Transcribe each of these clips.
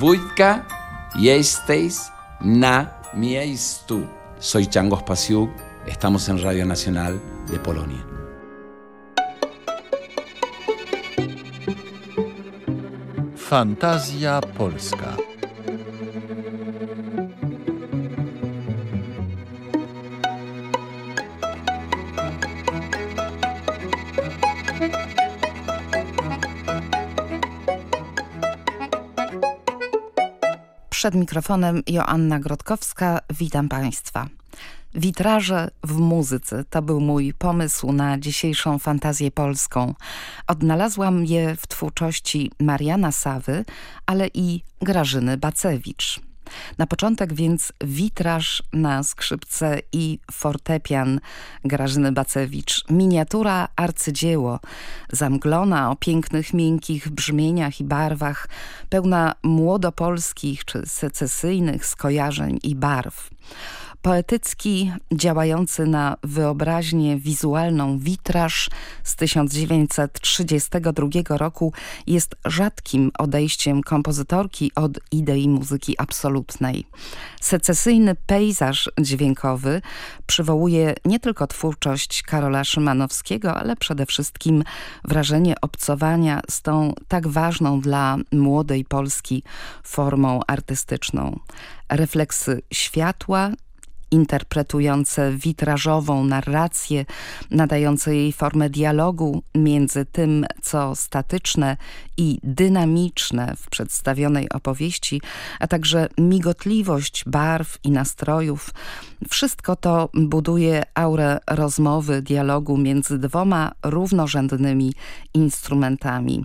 Wójtka, jesteś na miejscu. Soy Chango Spasiuk, estamos en Radio Nacional de Polonia. Fantazja Polska. Przed mikrofonem Joanna Grodkowska. Witam Państwa. Witraże w muzyce to był mój pomysł na dzisiejszą fantazję polską. Odnalazłam je w twórczości Mariana Sawy, ale i Grażyny Bacewicz. Na początek więc witraż na skrzypce i fortepian Grażyny Bacewicz. Miniatura arcydzieło, zamglona o pięknych, miękkich brzmieniach i barwach, pełna młodopolskich czy secesyjnych skojarzeń i barw. Poetycki, działający na wyobraźnię wizualną witraż z 1932 roku jest rzadkim odejściem kompozytorki od idei muzyki absolutnej. Secesyjny pejzaż dźwiękowy przywołuje nie tylko twórczość Karola Szymanowskiego, ale przede wszystkim wrażenie obcowania z tą tak ważną dla młodej Polski formą artystyczną. Refleksy światła, interpretujące witrażową narrację, nadające jej formę dialogu między tym, co statyczne i dynamiczne w przedstawionej opowieści, a także migotliwość barw i nastrojów. Wszystko to buduje aurę rozmowy, dialogu między dwoma równorzędnymi instrumentami.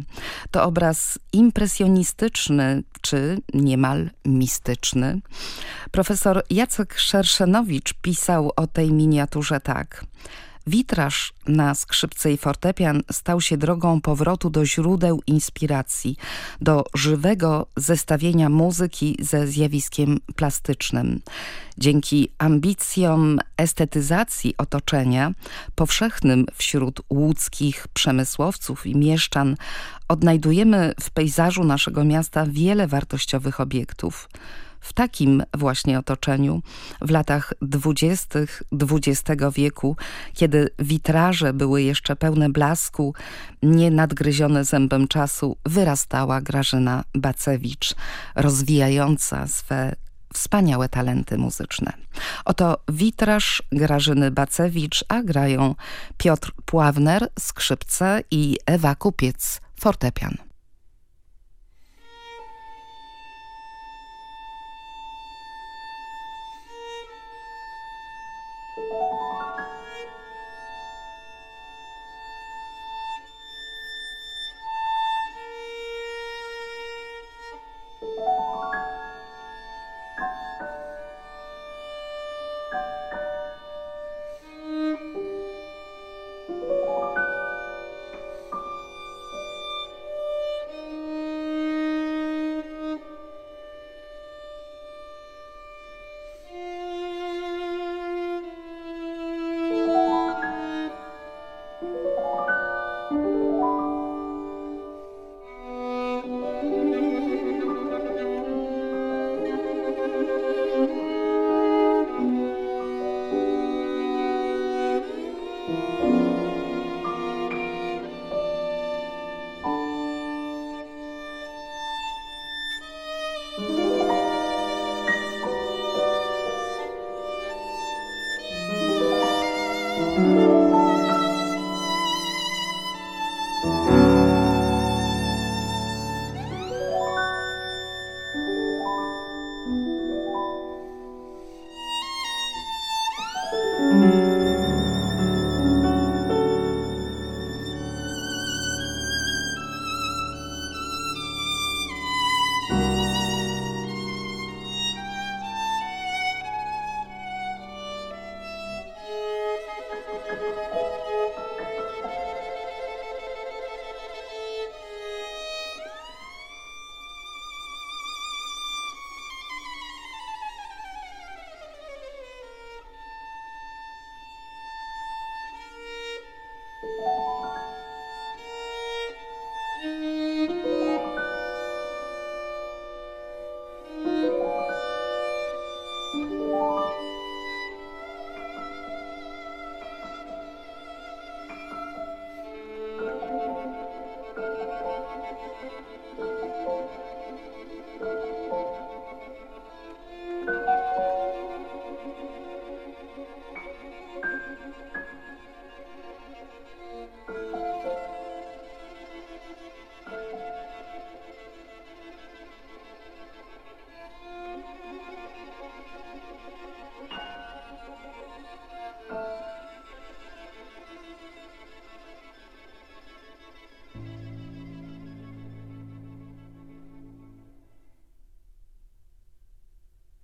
To obraz impresjonistyczny czy niemal mistyczny. Profesor Jacek Szerszenowicz pisał o tej miniaturze tak. Witraż na skrzypce i fortepian stał się drogą powrotu do źródeł inspiracji, do żywego zestawienia muzyki ze zjawiskiem plastycznym. Dzięki ambicjom estetyzacji otoczenia, powszechnym wśród łódzkich przemysłowców i mieszczan, odnajdujemy w pejzażu naszego miasta wiele wartościowych obiektów. W takim właśnie otoczeniu w latach dwudziestych XX wieku, kiedy witraże były jeszcze pełne blasku, nie nadgryzione zębem czasu, wyrastała Grażyna Bacewicz, rozwijająca swe wspaniałe talenty muzyczne. Oto witraż Grażyny Bacewicz, a grają Piotr Pławner, skrzypce i Ewa Kupiec, fortepian.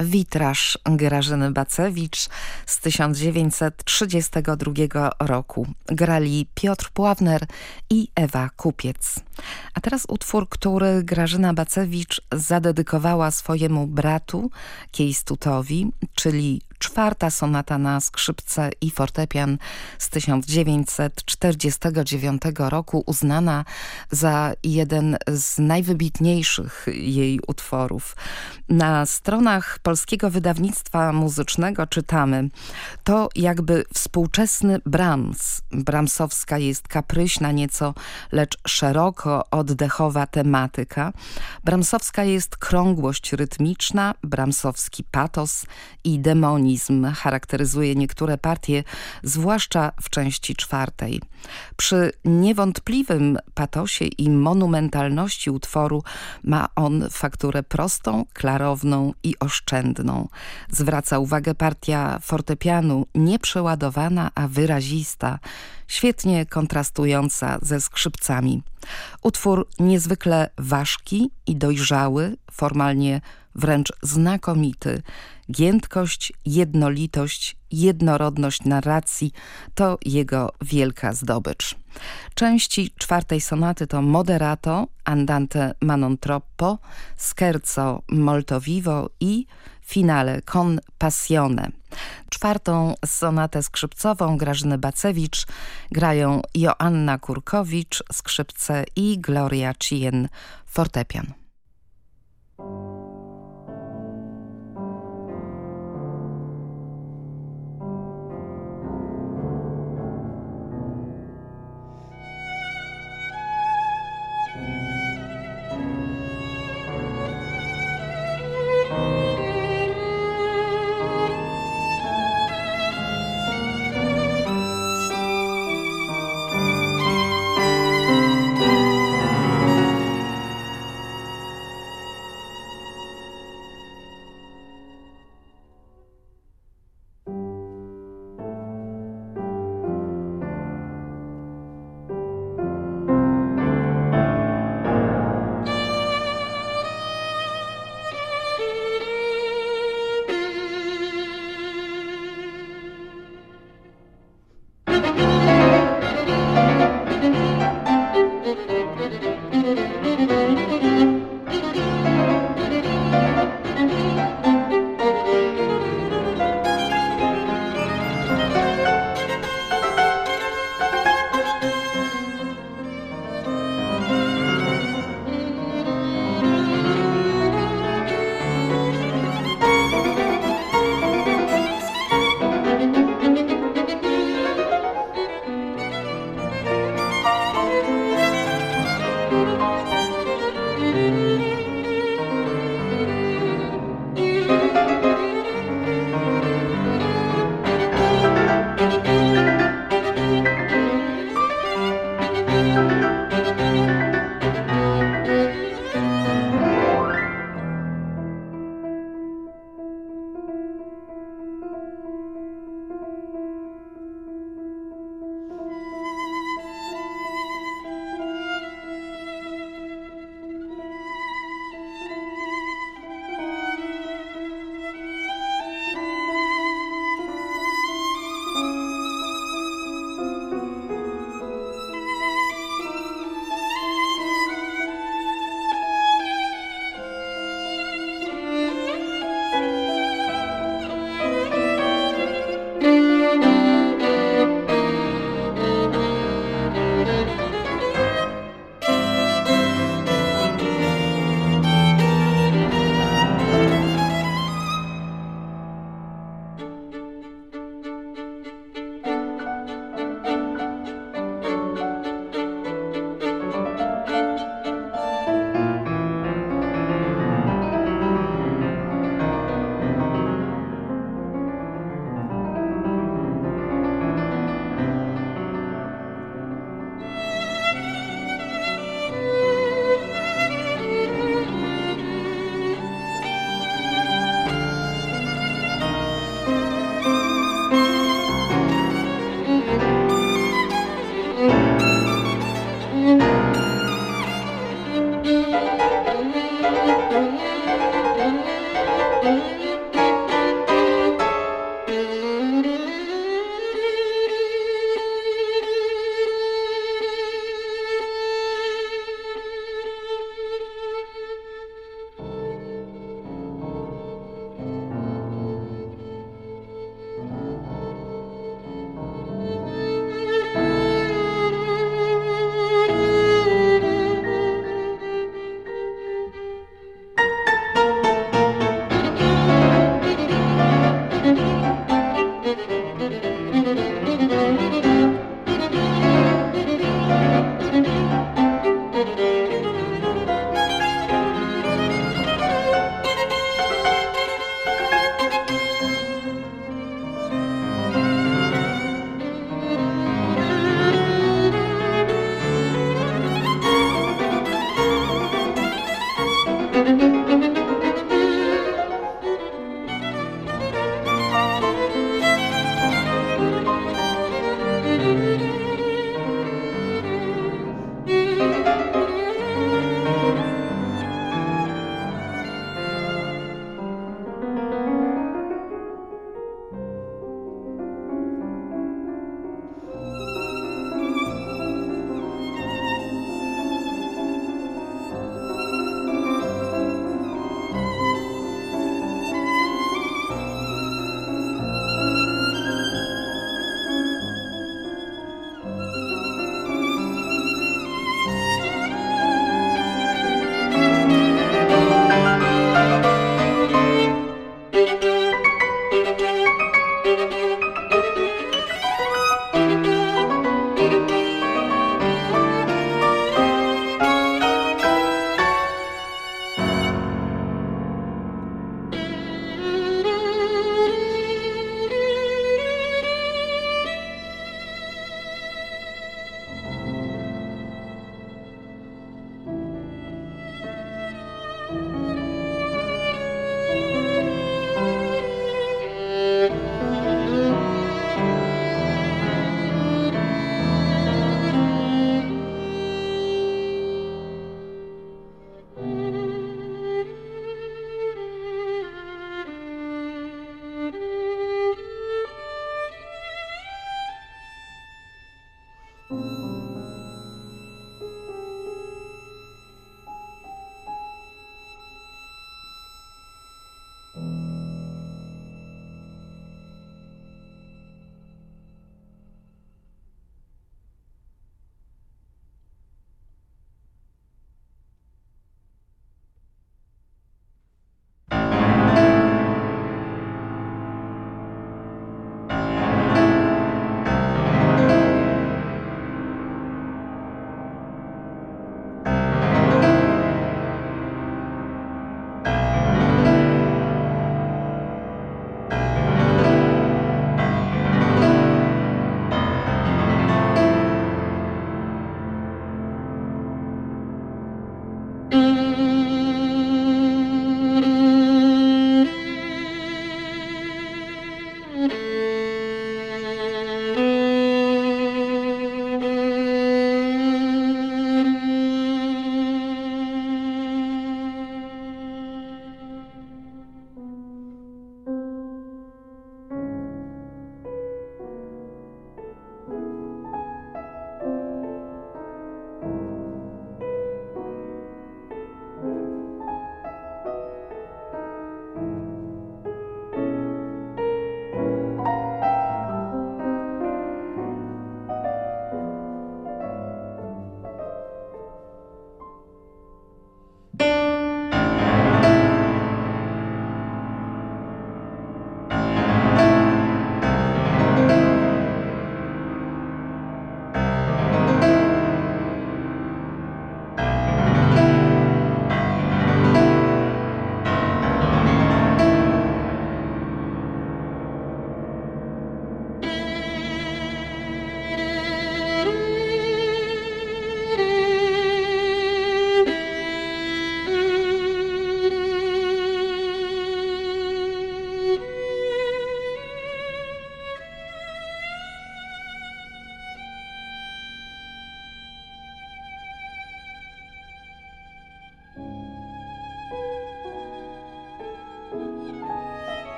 Witraż Grażyny Bacewicz z 1932 roku. Grali Piotr Pławner i Ewa Kupiec. A teraz utwór, który Grażyna Bacewicz zadedykowała swojemu bratu Kiejstutowi, czyli czwarta sonata na skrzypce i fortepian z 1949 roku, uznana za jeden z najwybitniejszych jej utworów. Na stronach polskiego wydawnictwa muzycznego czytamy to jakby współczesny Brahms. Brahmsowska jest kapryśna nieco, lecz szeroko oddechowa tematyka. Brahmsowska jest krągłość rytmiczna, Brahmsowski patos i demonizm charakteryzuje niektóre partie, zwłaszcza w części czwartej. Przy niewątpliwym patosie i monumentalności utworu ma on fakturę prostą, klarowną i oszczędną. Zwraca uwagę partia fortepianu nieprzeładowana, a wyrazista, świetnie kontrastująca ze skrzypcami. Utwór niezwykle ważki i dojrzały, formalnie wręcz znakomity. Giętkość, jednolitość, jednorodność narracji to jego wielka zdobycz. Części czwartej sonaty to Moderato, Andante Manon Troppo, Scherzo Molto Vivo i finale Con Passione. Czwartą sonatę skrzypcową Grażyny Bacewicz grają Joanna Kurkowicz, skrzypce i Gloria Cien, fortepian.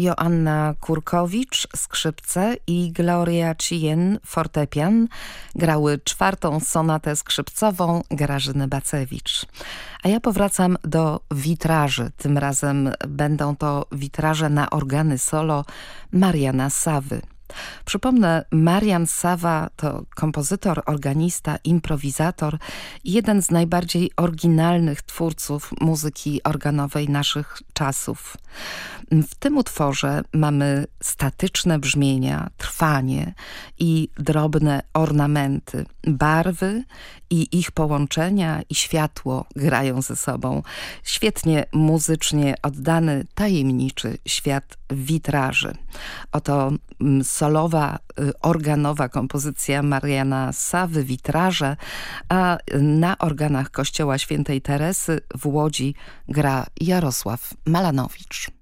Joanna Kurkowicz, skrzypce i Gloria Cien, fortepian, grały czwartą sonatę skrzypcową Grażyny Bacewicz. A ja powracam do witraży. Tym razem będą to witraże na organy solo Mariana Sawy. Przypomnę, Marian Sawa to kompozytor, organista, improwizator i jeden z najbardziej oryginalnych twórców muzyki organowej naszych czasów. W tym utworze mamy statyczne brzmienia, trwanie i drobne ornamenty. Barwy i ich połączenia i światło grają ze sobą. Świetnie muzycznie oddany, tajemniczy świat witraży. Oto mm, solowa, y, organowa kompozycja Mariana Sawy, witraże, a na organach Kościoła Świętej Teresy w Łodzi gra Jarosław Malanowicz.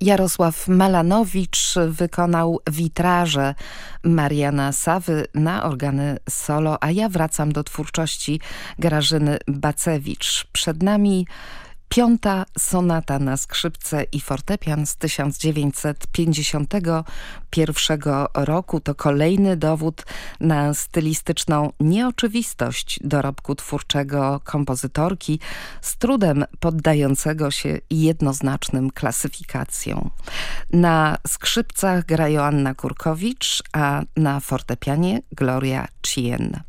Jarosław Malanowicz wykonał witraże Mariana Sawy na organy solo, a ja wracam do twórczości Grażyny Bacewicz. Przed nami Piąta sonata na skrzypce i fortepian z 1951 roku to kolejny dowód na stylistyczną nieoczywistość dorobku twórczego kompozytorki z trudem poddającego się jednoznacznym klasyfikacjom. Na skrzypcach gra Joanna Kurkowicz, a na fortepianie Gloria Chien.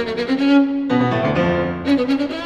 Thank you.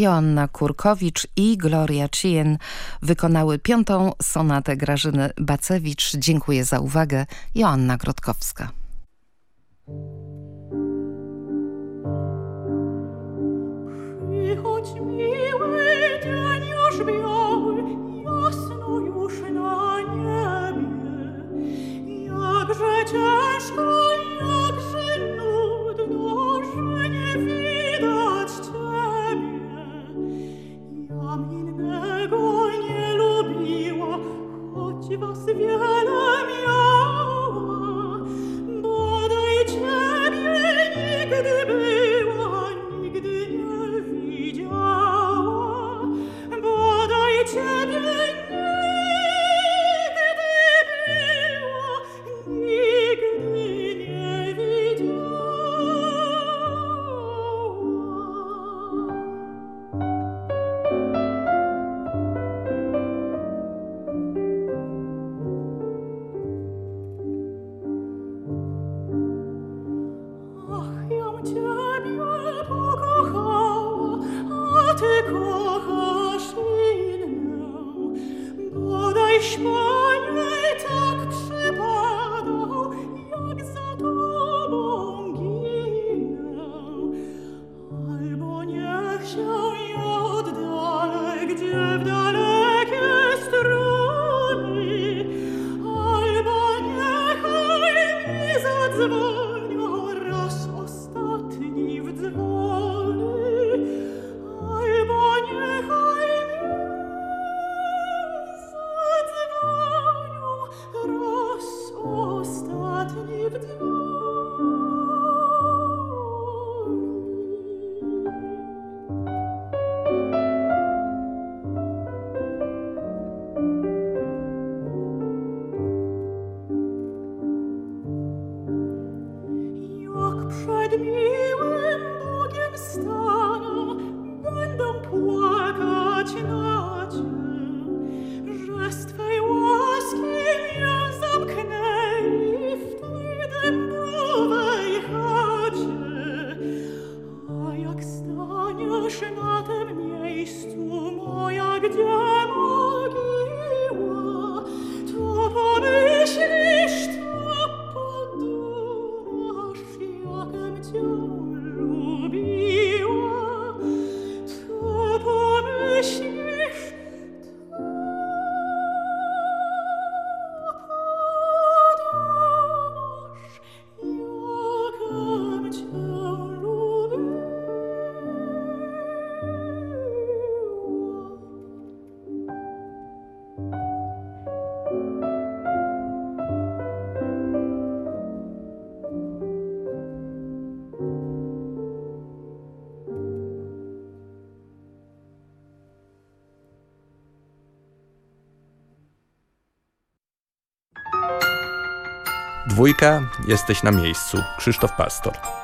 Joanna Kurkowicz i Gloria Cien wykonały piątą sonatę Grażyny Bacewicz. Dziękuję za uwagę. Joanna Grotkowska. Choć miły dzień już biały, jasno już na niebie, jakże ciężko jest. you. Dwójka, jesteś na miejscu. Krzysztof Pastor.